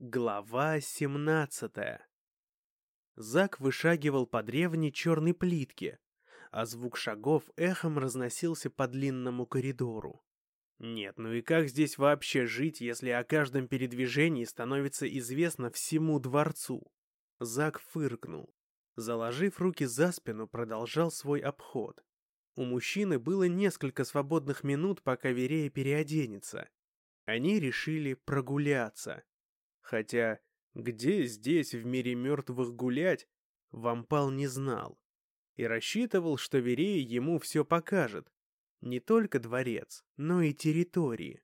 Глава 17 Зак вышагивал по древней черной плитке, а звук шагов эхом разносился по длинному коридору. Нет, ну и как здесь вообще жить, если о каждом передвижении становится известно всему дворцу? Зак фыркнул. Заложив руки за спину, продолжал свой обход. У мужчины было несколько свободных минут, пока Верея переоденется. Они решили прогуляться. Хотя, где здесь, в мире мертвых, гулять, Вампал не знал. И рассчитывал, что Верея ему все покажет. Не только дворец, но и территории.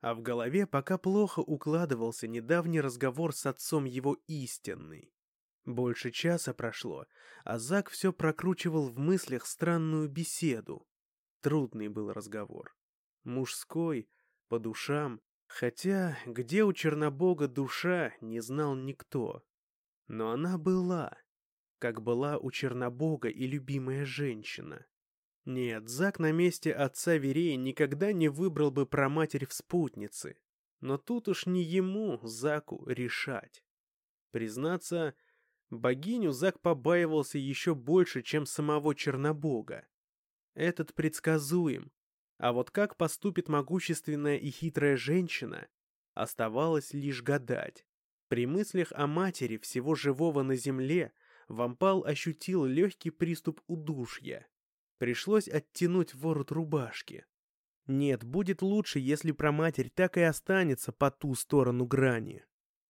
А в голове пока плохо укладывался недавний разговор с отцом его истинный. Больше часа прошло, а Зак все прокручивал в мыслях странную беседу. Трудный был разговор. Мужской, по душам, Хотя, где у Чернобога душа, не знал никто. Но она была, как была у Чернобога и любимая женщина. Нет, Зак на месте отца Верея никогда не выбрал бы про матерь в спутнице. Но тут уж не ему, Заку, решать. Признаться, богиню Зак побаивался еще больше, чем самого Чернобога. Этот предсказуем, а вот как поступит могущественная и хитрая женщина, оставалось лишь гадать. При мыслях о матери всего живого на земле Вампал ощутил легкий приступ удушья. Пришлось оттянуть ворот рубашки. Нет, будет лучше, если про матерь так и останется по ту сторону грани.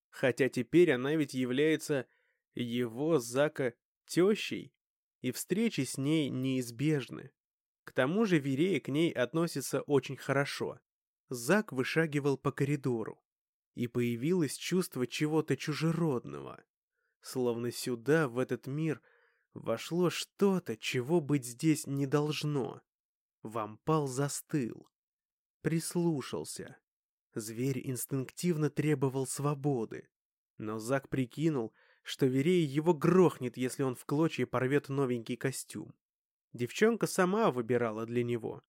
Хотя теперь она ведь является его, Зака, тещей, и встречи с ней неизбежны. К тому же Верея к ней относится очень хорошо. Зак вышагивал по коридору, и появилось чувство чего-то чужеродного. Словно сюда, в этот мир, вошло что-то, чего быть здесь не должно. Вампал застыл. Прислушался. Зверь инстинктивно требовал свободы. Но Зак прикинул, что Верея его грохнет, если он в клочья порвет новенький костюм. Девчонка сама выбирала для него.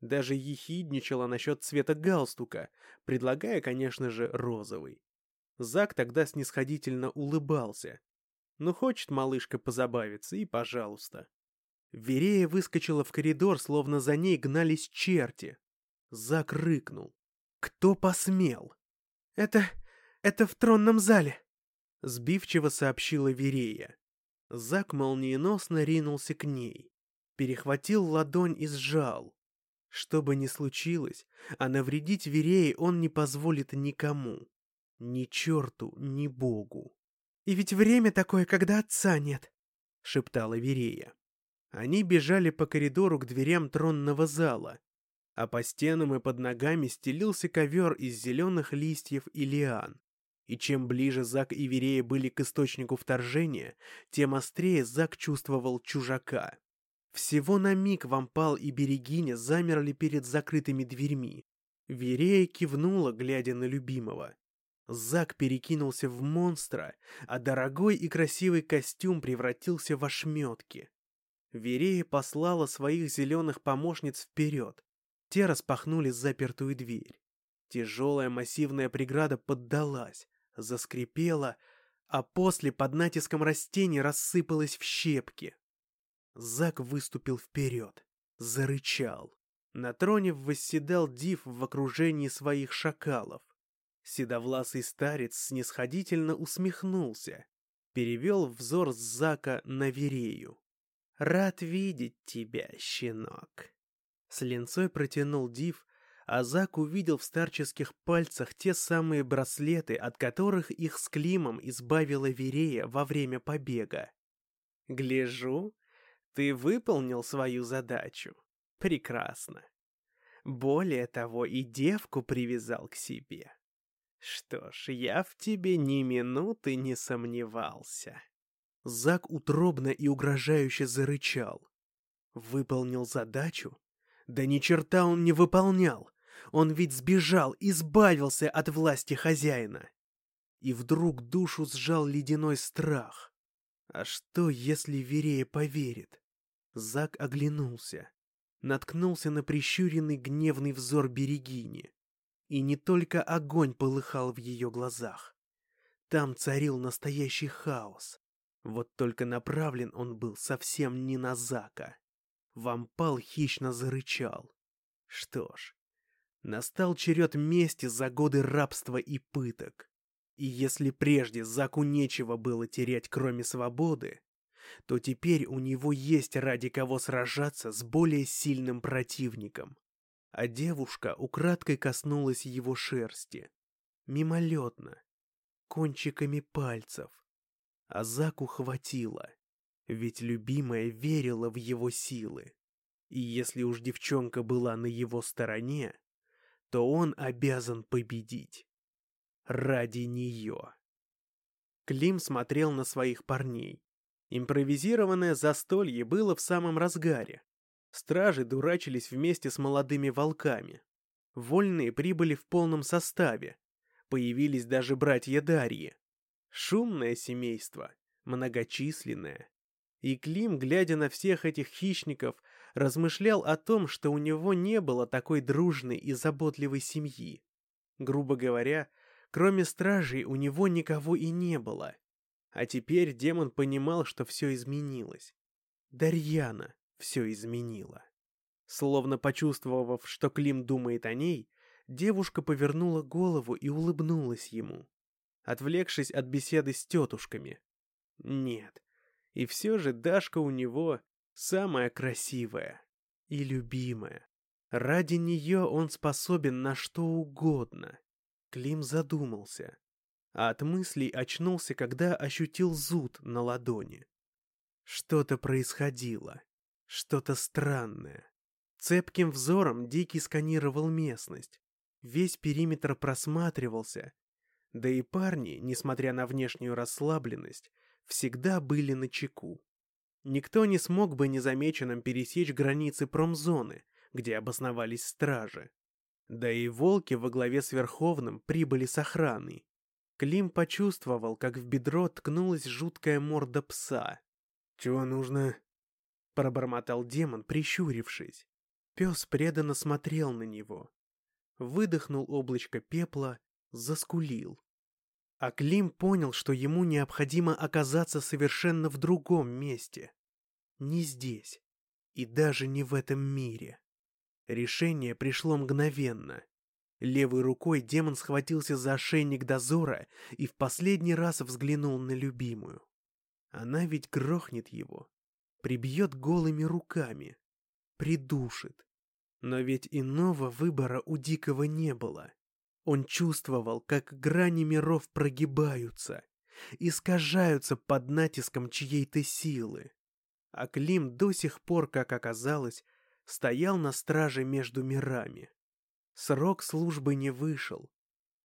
Даже ехидничала насчет цвета галстука, предлагая, конечно же, розовый. Зак тогда снисходительно улыбался. Ну, хочет малышка позабавиться, и пожалуйста. Верея выскочила в коридор, словно за ней гнались черти. Зак рыкнул. «Кто посмел?» «Это... это в тронном зале», — сбивчиво сообщила Верея. Зак молниеносно ринулся к ней перехватил ладонь и сжал. Что бы ни случилось, а навредить Верее он не позволит никому. Ни черту, ни богу. «И ведь время такое, когда отца нет», — шептала Верея. Они бежали по коридору к дверям тронного зала, а по стенам и под ногами стелился ковер из зеленых листьев и лиан. И чем ближе Зак и Верея были к источнику вторжения, тем острее Зак чувствовал чужака. Всего на миг Вампал и Берегиня замерли перед закрытыми дверьми. Верея кивнула, глядя на любимого. Зак перекинулся в монстра, а дорогой и красивый костюм превратился в ошметки. Верея послала своих зеленых помощниц вперед. Те распахнули запертую дверь. Тяжелая массивная преграда поддалась, заскрипела, а после под натиском растений рассыпалась в щепки. Зак выступил вперед, зарычал. На троне восседал Див в окружении своих шакалов. Седовласый старец снисходительно усмехнулся, перевел взор Зака на Верею. «Рад видеть тебя, щенок!» С линцой протянул Див, а Зак увидел в старческих пальцах те самые браслеты, от которых их с Климом избавила Верея во время побега. «Гляжу, ты выполнил свою задачу. Прекрасно. Более того, и девку привязал к себе. Что ж, я в тебе ни минуты не сомневался. Зак утробно и угрожающе зарычал. Выполнил задачу? Да ни черта он не выполнял. Он ведь сбежал, избавился от власти хозяина. И вдруг душу сжал ледяной страх. А что, если Верея поверит? Зак оглянулся. Наткнулся на прищуренный гневный взор Берегини. И не только огонь полыхал в ее глазах. Там царил настоящий хаос. Вот только направлен он был совсем не на Зака. Вампал хищно зарычал. Что ж, настал черед мести за годы рабства и пыток. И если прежде Заку нечего было терять, кроме свободы, то теперь у него есть ради кого сражаться с более сильным противником. А девушка украдкой коснулась его шерсти. Мимолетно, кончиками пальцев. А Заку хватило, ведь любимая верила в его силы. И если уж девчонка была на его стороне, то он обязан победить. Ради нее. Клим смотрел на своих парней. Импровизированное застолье было в самом разгаре. Стражи дурачились вместе с молодыми волками. Вольные прибыли в полном составе. Появились даже братья Дарьи. Шумное семейство, многочисленное. И Клим, глядя на всех этих хищников, размышлял о том, что у него не было такой дружной и заботливой семьи. Грубо говоря, кроме стражей у него никого и не было. А теперь демон понимал, что все изменилось. Дарьяна все изменила. Словно почувствовав, что Клим думает о ней, девушка повернула голову и улыбнулась ему, отвлекшись от беседы с тетушками. Нет, и все же Дашка у него самая красивая и любимая. Ради нее он способен на что угодно. Клим задумался, а от мыслей очнулся, когда ощутил зуд на ладони. Что-то происходило, что-то странное. Цепким взором Дикий сканировал местность. Весь периметр просматривался. Да и парни, несмотря на внешнюю расслабленность, всегда были на чеку. Никто не смог бы незамеченным пересечь границы промзоны, где обосновались стражи. Да и волки во главе с Верховным прибыли с охраной. Клим почувствовал, как в бедро ткнулась жуткая морда пса. «Чего нужно?» — пробормотал демон, прищурившись. Пес преданно смотрел на него. Выдохнул облачко пепла, заскулил. А Клим понял, что ему необходимо оказаться совершенно в другом месте. Не здесь. И даже не в этом мире. Решение пришло мгновенно. Левой рукой демон схватился за ошейник дозора и в последний раз взглянул на любимую. Она ведь грохнет его, прибьет голыми руками, придушит. Но ведь иного выбора у Дикого не было. Он чувствовал, как грани миров прогибаются, искажаются под натиском чьей-то силы. А Клим до сих пор, как оказалось, стоял на страже между мирами. Срок службы не вышел,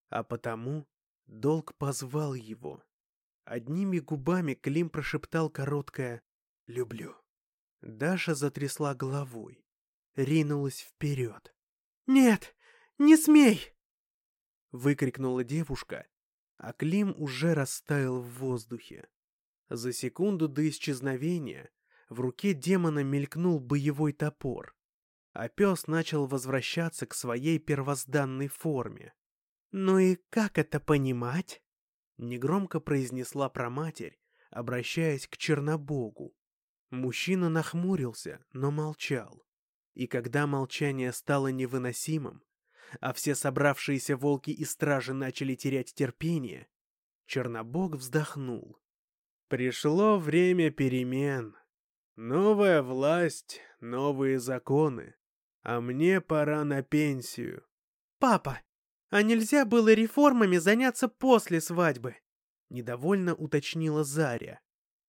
а потому долг позвал его. Одними губами Клим прошептал короткое «люблю». Даша затрясла головой, ринулась вперед. «Нет, не смей!» выкрикнула девушка, а Клим уже растаял в воздухе. За секунду до исчезновения в руке демона мелькнул боевой топор, а пес начал возвращаться к своей первозданной форме. «Ну и как это понимать?» — негромко произнесла проматерь, обращаясь к Чернобогу. Мужчина нахмурился, но молчал. И когда молчание стало невыносимым, а все собравшиеся волки и стражи начали терять терпение, Чернобог вздохнул. Пришло время перемен. Новая власть, новые законы. А мне пора на пенсию. Папа, а нельзя было реформами заняться после свадьбы? Недовольно уточнила Заря.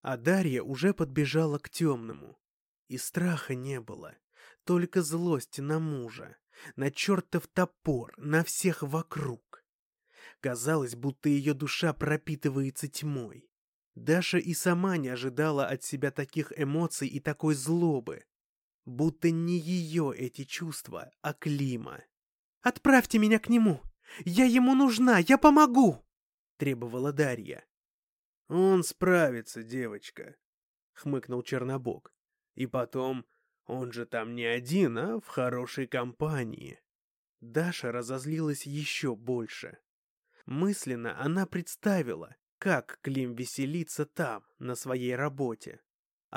А Дарья уже подбежала к темному. И страха не было, только злость на мужа на чертов топор, на всех вокруг. Казалось, будто ее душа пропитывается тьмой. Даша и сама не ожидала от себя таких эмоций и такой злобы. Будто не ее эти чувства, а Клима. «Отправьте меня к нему! Я ему нужна! Я помогу!» — требовала Дарья. «Он справится, девочка», — хмыкнул Чернобог. «И потом он же там не один, а в хорошей компании. Даша разозлилась еще больше. Мысленно она представила, как Клим веселится там, на своей работе.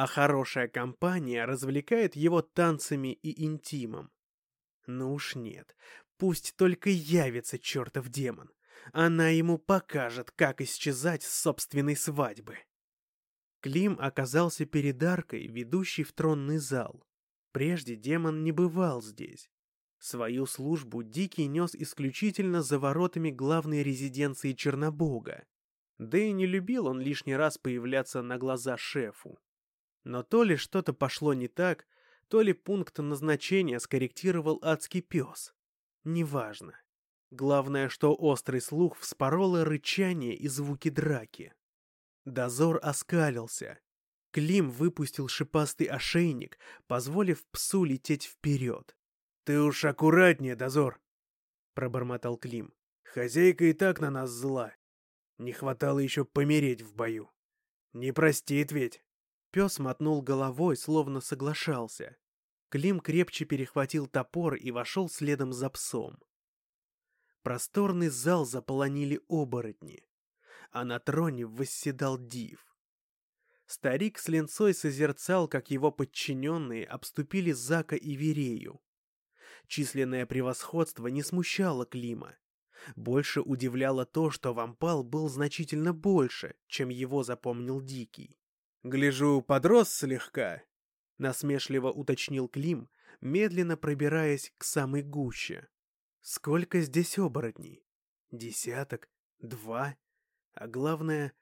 А хорошая компания развлекает его танцами и интимом. Ну уж нет, пусть только явится чертов демон. Она ему покажет, как исчезать с собственной свадьбы. Клим оказался перед аркой, ведущей в тронный зал. Прежде демон не бывал здесь. Свою службу Дикий нес исключительно за воротами главной резиденции Чернобога. Да и не любил он лишний раз появляться на глаза шефу. Но то ли что-то пошло не так, то ли пункт назначения скорректировал адский пес. Неважно. Главное, что острый слух вспороло рычание и звуки драки. Дозор оскалился. Клим выпустил шипастый ошейник, позволив псу лететь вперед. «Ты уж аккуратнее, дозор!» — пробормотал Клим. «Хозяйка и так на нас зла. Не хватало еще помереть в бою. Не простит ведь!» Пес мотнул головой, словно соглашался. Клим крепче перехватил топор и вошел следом за псом. Просторный зал заполонили оборотни а на троне восседал Див. Старик с линцой созерцал, как его подчиненные обступили Зака и Верею. Численное превосходство не смущало Клима. Больше удивляло то, что вампал был значительно больше, чем его запомнил Дикий. «Гляжу, подрос слегка», — насмешливо уточнил Клим, медленно пробираясь к самой гуще. «Сколько здесь оборотней? Десяток? Два? А главное,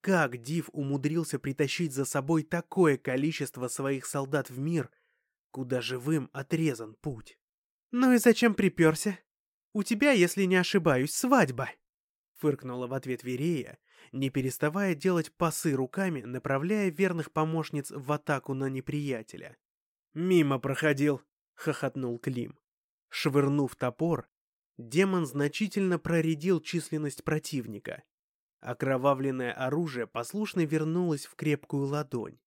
как Див умудрился притащить за собой такое количество своих солдат в мир, куда живым отрезан путь. «Ну и зачем приперся? У тебя, если не ошибаюсь, свадьба!» Фыркнула в ответ Верея, не переставая делать пасы руками, направляя верных помощниц в атаку на неприятеля. «Мимо проходил!» — хохотнул Клим. Швырнув топор, демон значительно проредил численность противника — Окровавленное оружие послушно вернулось в крепкую ладонь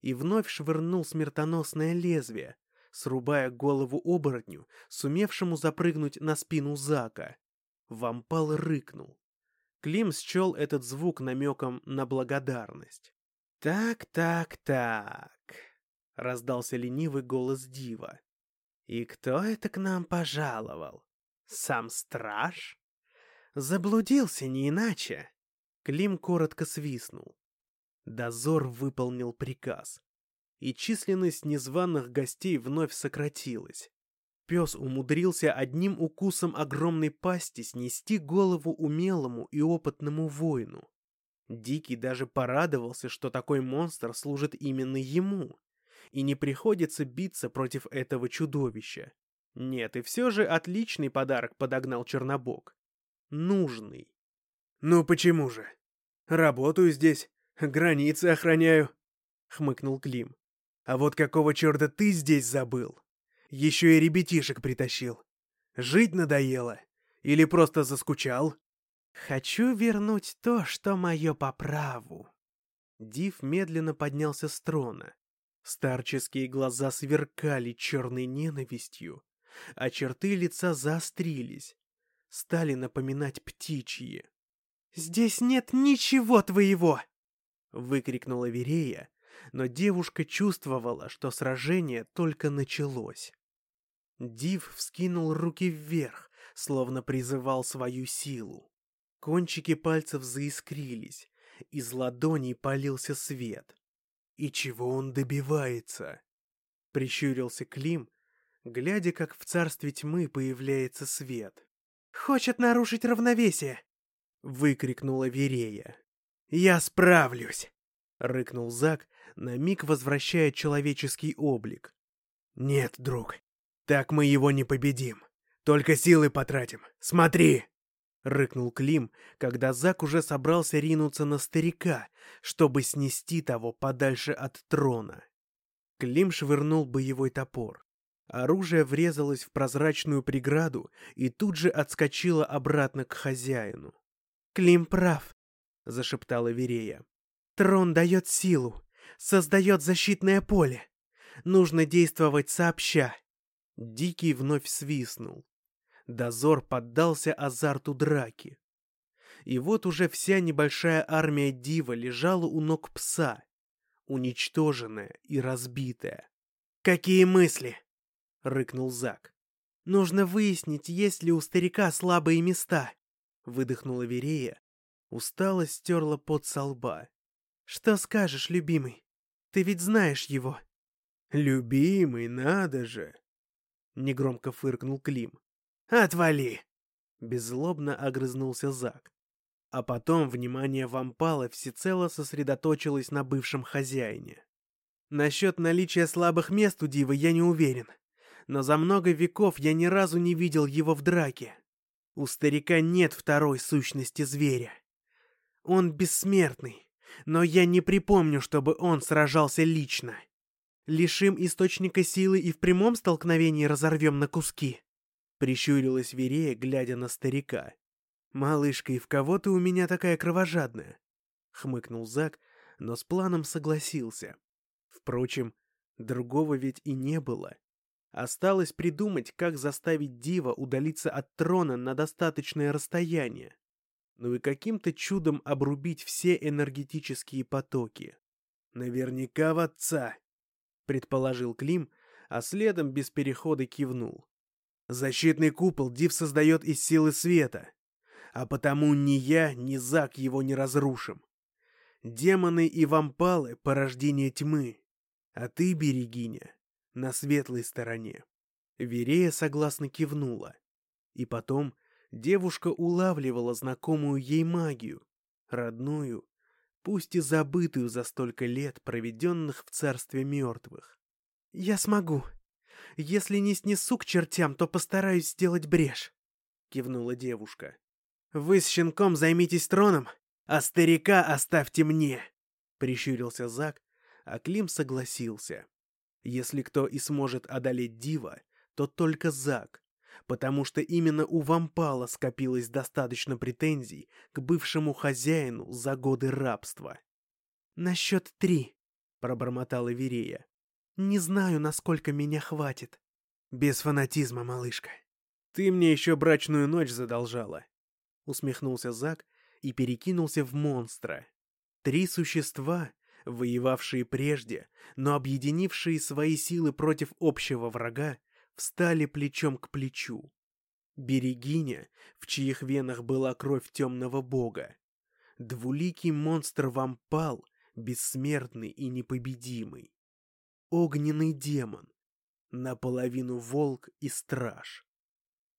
и вновь швырнул смертоносное лезвие, срубая голову оборотню, сумевшему запрыгнуть на спину Зака. Вампал рыкнул. Клим счел этот звук намеком на благодарность. «Так, так, так», — раздался ленивый голос Дива. «И кто это к нам пожаловал? Сам страж? Заблудился не иначе». Клим коротко свистнул. Дозор выполнил приказ. И численность незваных гостей вновь сократилась. Пес умудрился одним укусом огромной пасти снести голову умелому и опытному воину. Дикий даже порадовался, что такой монстр служит именно ему, и не приходится биться против этого чудовища. Нет, и все же отличный подарок подогнал Чернобог. Нужный. «Ну почему же?» Работаю здесь, границы охраняю», — хмыкнул Клим. «А вот какого черта ты здесь забыл? Еще и ребятишек притащил. Жить надоело? Или просто заскучал?» «Хочу вернуть то, что мое по праву». Див медленно поднялся с трона. Старческие глаза сверкали черной ненавистью, а черты лица заострились, стали напоминать птичьи. «Здесь нет ничего твоего!» — выкрикнула Верея, но девушка чувствовала, что сражение только началось. Див вскинул руки вверх, словно призывал свою силу. Кончики пальцев заискрились, из ладоней полился свет. «И чего он добивается?» — прищурился Клим, глядя, как в царстве тьмы появляется свет. «Хочет нарушить равновесие!» — выкрикнула Верея. «Я справлюсь!» — рыкнул Зак, на миг возвращая человеческий облик. «Нет, друг, так мы его не победим. Только силы потратим. Смотри!» — рыкнул Клим, когда Зак уже собрался ринуться на старика, чтобы снести того подальше от трона. Клим швырнул боевой топор. Оружие врезалось в прозрачную преграду и тут же отскочило обратно к хозяину. Клим прав, зашептала Верея. Трон дает силу, создает защитное поле. Нужно действовать сообща. Дикий вновь свистнул. Дозор поддался азарту драки. И вот уже вся небольшая армия Дива лежала у ног пса, уничтоженная и разбитая. «Какие мысли?» — рыкнул Зак. «Нужно выяснить, есть ли у старика слабые места», — выдохнула Верея. Устало стерла пот со лба. «Что скажешь, любимый? Ты ведь знаешь его». «Любимый, надо же!» — негромко фыркнул Клим. «Отвали!» — беззлобно огрызнулся Зак. А потом внимание вампала всецело сосредоточилось на бывшем хозяине. Насчет наличия слабых мест у Дивы я не уверен, но за много веков я ни разу не видел его в драке. У старика нет второй сущности зверя. Он бессмертный, но я не припомню, чтобы он сражался лично. Лишим источника силы и в прямом столкновении разорвем на куски. Прищурилась Верея, глядя на старика. «Малышка, и в кого ты у меня такая кровожадная?» Хмыкнул Зак, но с планом согласился. Впрочем, другого ведь и не было. Осталось придумать, как заставить Дива удалиться от трона на достаточное расстояние. Ну и каким-то чудом обрубить все энергетические потоки. «Наверняка в отца», — предположил Клим, а следом без перехода кивнул. «Защитный купол Див создает из силы света, а потому ни я, ни Зак его не разрушим. Демоны и вампалы — порождение тьмы, а ты, берегиня, на светлой стороне». Верея согласно кивнула. И потом девушка улавливала знакомую ей магию, родную, пусть и забытую за столько лет, проведенных в царстве мертвых. «Я смогу. Если не снесу к чертям, то постараюсь сделать брешь», — кивнула девушка. «Вы с щенком займитесь троном, а старика оставьте мне», — прищурился Зак, а Клим согласился. Если кто и сможет одолеть Дива, то только Зак, потому что именно у Вампала скопилось достаточно претензий к бывшему хозяину за годы рабства. «На счет три», — пробормотала Верея. «Не знаю, насколько меня хватит». «Без фанатизма, малышка. Ты мне еще брачную ночь задолжала», — усмехнулся Зак и перекинулся в монстра. Три существа, воевавшие прежде, но объединившие свои силы против общего врага, встали плечом к плечу. Берегиня, в чьих венах была кровь темного бога. Двуликий монстр-вампал, бессмертный и непобедимый. Огненный демон, наполовину волк и страж.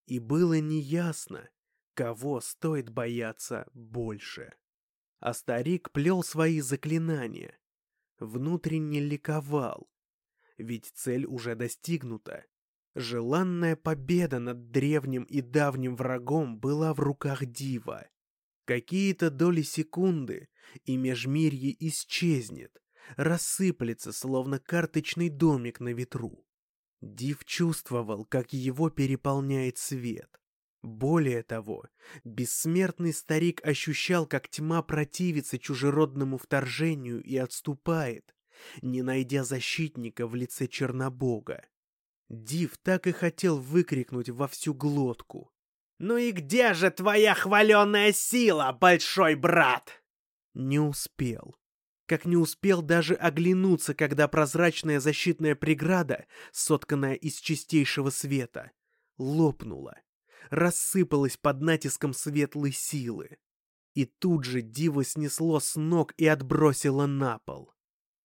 И было неясно, кого стоит бояться больше. А старик плел свои заклинания. Внутренне ликовал. Ведь цель уже достигнута. Желанная победа над древним и давним врагом была в руках Дива. Какие-то доли секунды, и межмирье исчезнет, рассыплется, словно карточный домик на ветру. Див чувствовал, как его переполняет свет. Более того, бессмертный старик ощущал, как тьма противится чужеродному вторжению и отступает, не найдя защитника в лице Чернобога. Див так и хотел выкрикнуть во всю глотку. «Ну и где же твоя хваленая сила, большой брат?» Не успел. Как не успел даже оглянуться, когда прозрачная защитная преграда, сотканная из чистейшего света, лопнула рассыпалась под натиском светлой силы. И тут же Дива снесло с ног и отбросило на пол.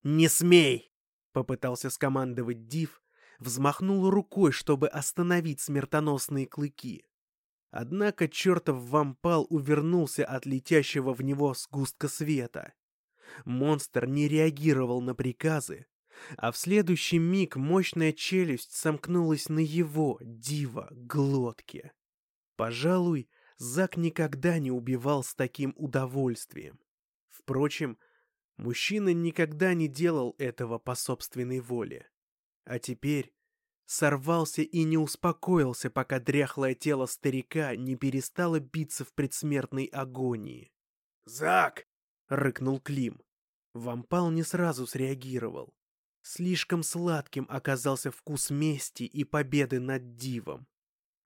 «Не смей!» — попытался скомандовать Див, взмахнул рукой, чтобы остановить смертоносные клыки. Однако чертов вампал увернулся от летящего в него сгустка света. Монстр не реагировал на приказы, а в следующий миг мощная челюсть сомкнулась на его, дива, глотке. Пожалуй, Зак никогда не убивал с таким удовольствием. Впрочем, мужчина никогда не делал этого по собственной воле. А теперь сорвался и не успокоился, пока дряхлое тело старика не перестало биться в предсмертной агонии. «Зак!» — рыкнул Клим. Вампал не сразу среагировал. Слишком сладким оказался вкус мести и победы над дивом.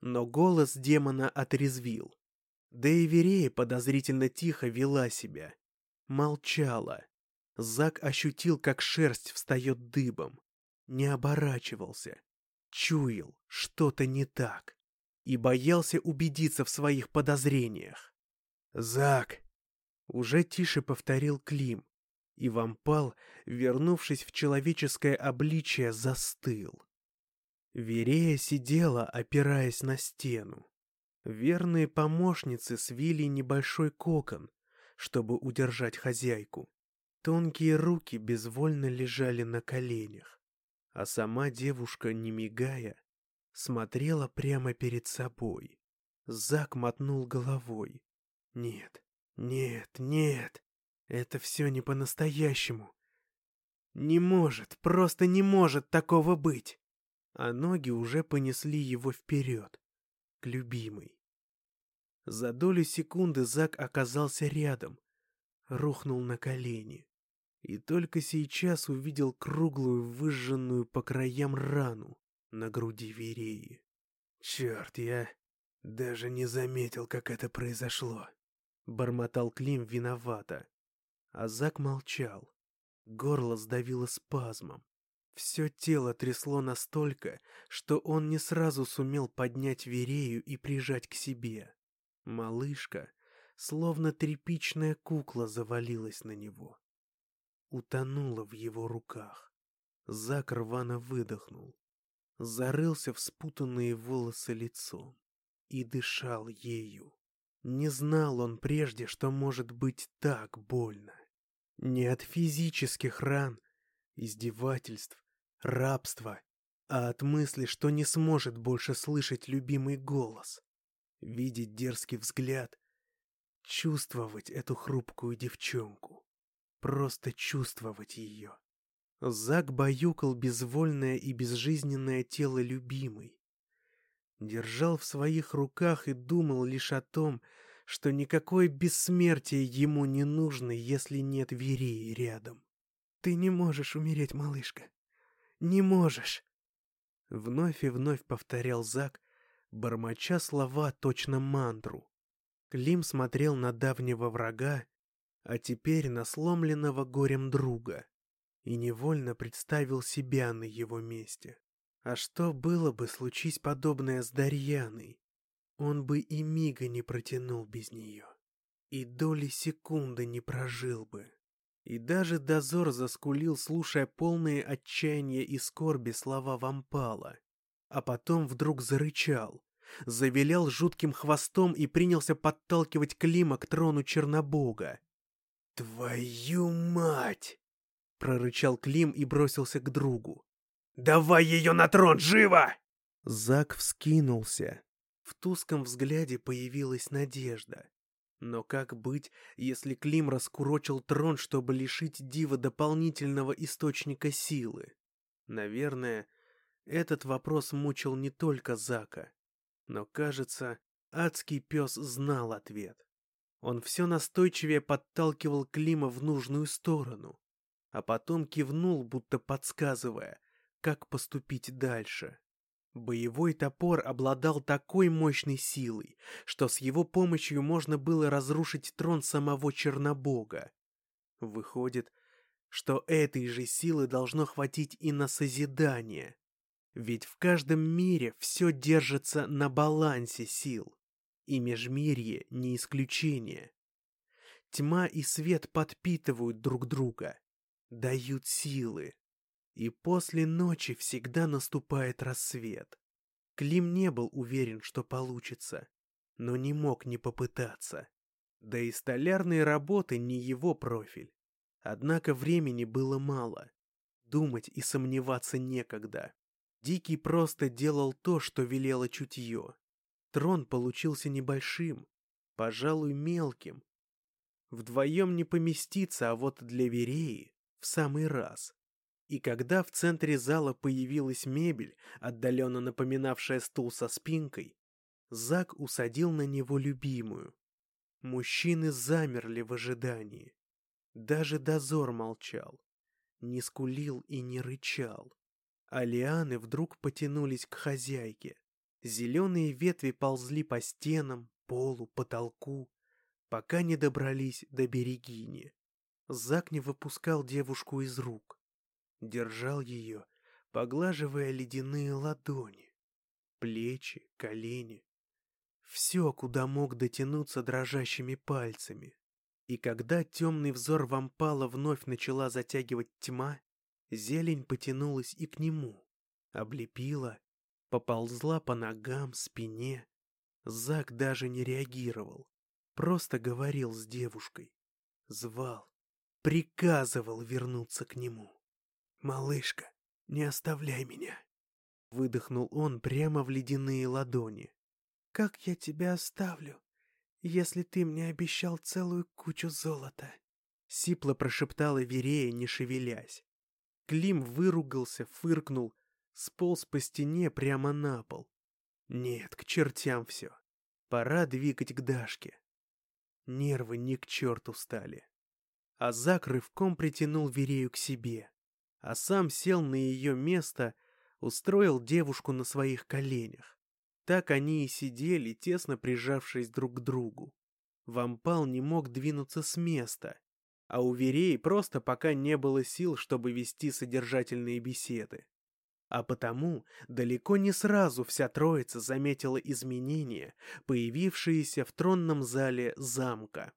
Но голос демона отрезвил. Да и Верея подозрительно тихо вела себя. Молчала. Зак ощутил, как шерсть встает дыбом. Не оборачивался. Чуял, что-то не так. И боялся убедиться в своих подозрениях. «Зак!» Уже тише повторил Клим. И вампал, вернувшись в человеческое обличие, застыл. Верея сидела, опираясь на стену. Верные помощницы свили небольшой кокон, чтобы удержать хозяйку. Тонкие руки безвольно лежали на коленях, а сама девушка, не мигая, смотрела прямо перед собой. Зак мотнул головой. «Нет, нет, нет, это все не по-настоящему. Не может, просто не может такого быть!» А ноги уже понесли его вперед, к любимой. За долю секунды Зак оказался рядом, рухнул на колени. И только сейчас увидел круглую, выжженную по краям рану на груди Вереи. «Черт, я даже не заметил, как это произошло», — бормотал Клим виновато. А Зак молчал. Горло сдавило спазмом. Все тело трясло настолько, что он не сразу сумел поднять Верею и прижать к себе. Малышка, словно тряпичная кукла, завалилась на него. Утонула в его руках. Зак рвано выдохнул. Зарылся в спутанные волосы лицом. И дышал ею. Не знал он прежде, что может быть так больно. Не от физических ран, издевательств, рабства, а от мысли, что не сможет больше слышать любимый голос видеть дерзкий взгляд, чувствовать эту хрупкую девчонку, просто чувствовать ее. Зак баюкал безвольное и безжизненное тело любимой. Держал в своих руках и думал лишь о том, что никакое бессмертие ему не нужно, если нет Верии рядом. «Ты не можешь умереть, малышка. Не можешь!» Вновь и вновь повторял Зак, бормоча слова точно мантру. Клим смотрел на давнего врага, а теперь на сломленного горем друга, и невольно представил себя на его месте. А что было бы, случись подобное с Дарьяной? Он бы и мига не протянул без нее, и доли секунды не прожил бы. И даже дозор заскулил, слушая полные отчаяния и скорби слова вампала а потом вдруг зарычал, завилял жутким хвостом и принялся подталкивать Клима к трону Чернобога. «Твою мать!» — прорычал Клим и бросился к другу. «Давай ее на трон, живо!» Зак вскинулся. В туском взгляде появилась надежда. Но как быть, если Клим раскурочил трон, чтобы лишить Дива дополнительного источника силы? Наверное, этот вопрос мучил не только Зака. Но, кажется, адский пес знал ответ. Он все настойчивее подталкивал Клима в нужную сторону, а потом кивнул, будто подсказывая, как поступить дальше. Боевой топор обладал такой мощной силой, что с его помощью можно было разрушить трон самого Чернобога. Выходит, что этой же силы должно хватить и на созидание. Ведь в каждом мире все держится на балансе сил, и межмирье не исключение. Тьма и свет подпитывают друг друга, дают силы, и после ночи всегда наступает рассвет. Клим не был уверен, что получится, но не мог не попытаться. Да и столярные работы не его профиль. Однако времени было мало. Думать и сомневаться некогда. Дикий просто делал то, что велело чутье. Трон получился небольшим, пожалуй, мелким. Вдвоем не поместиться, а вот для Вереи в самый раз. И когда в центре зала появилась мебель, отдаленно напоминавшая стул со спинкой, Зак усадил на него любимую. Мужчины замерли в ожидании. Даже дозор молчал, не скулил и не рычал а лианы вдруг потянулись к хозяйке. Зеленые ветви ползли по стенам, полу, потолку, пока не добрались до берегини. Зак не выпускал девушку из рук. Держал ее, поглаживая ледяные ладони, плечи, колени. Все, куда мог дотянуться дрожащими пальцами. И когда темный взор вампала вновь начала затягивать тьма, зелень потянулась и к нему, облепила, поползла по ногам, спине. Зак даже не реагировал, просто говорил с девушкой, звал, приказывал вернуться к нему. «Малышка, не оставляй меня!» Выдохнул он прямо в ледяные ладони. «Как я тебя оставлю, если ты мне обещал целую кучу золота?» Сипло прошептала Верея, не шевелясь. Клим выругался, фыркнул, сполз по стене прямо на пол. Нет, к чертям все. Пора двигать к Дашке. Нервы ни к черту стали. А Зак рывком притянул Верею к себе, а сам сел на ее место, устроил девушку на своих коленях. Так они и сидели, тесно прижавшись друг к другу. Вампал не мог двинуться с места, а у Вереи просто пока не было сил, чтобы вести содержательные беседы. А потому далеко не сразу вся троица заметила изменения, появившиеся в тронном зале замка.